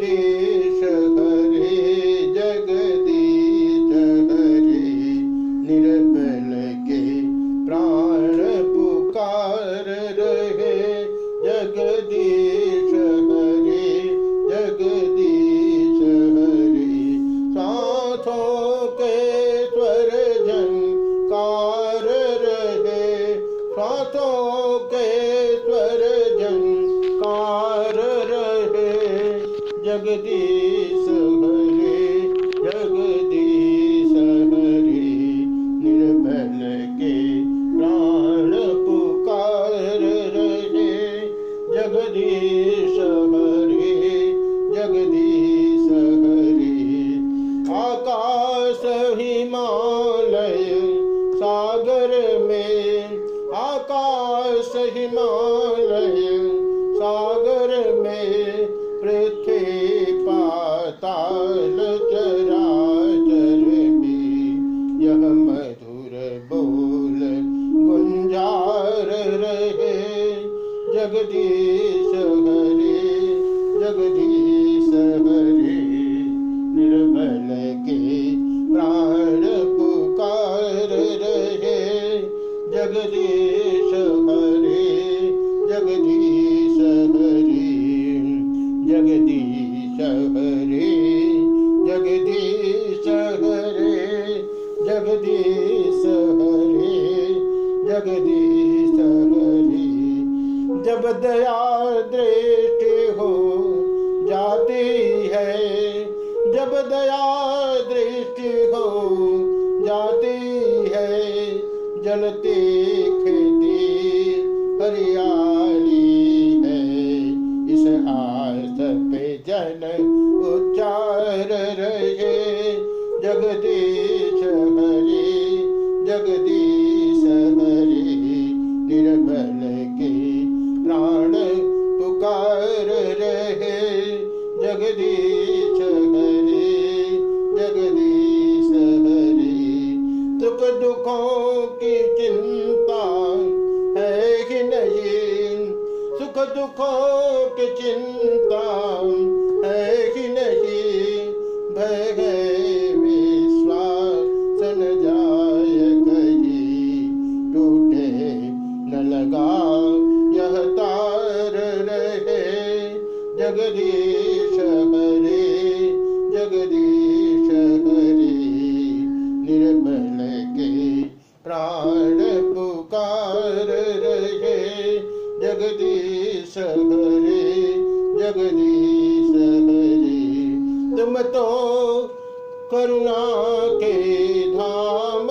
जगदीश हरे जगदीश हरे निर्बल के प्राण पुकार रहे। जगदीश हरे जगदीश हरे साथों के जगदीश हरे जगदीश हरे निर्बल के प्राण पुकार रहे। जगदीश हरे जगदीश हरे, आकाश हिमालय सागर में, आकाश हिमालय जगदीश हरे जगदीश हरे जगदीश हरे जगदीश हरे जगदीश हरे जगदीश हरे। जब दया दृष्टि हो जाती है, जब दया जलती दी हरियाली है। इस आस पे जन उच्चार रहे जगदीश सुख दुखों की चिंता है ही नहीं, भय है विश्वास न जाय कहीं, टूटे न लगा यह तार रहे। जगदीश हरे जगदीश हरे निर्बल के प्राण पुकार रहे। जगदीश हरे जगदीश हरे। तुम तो करुणा के धाम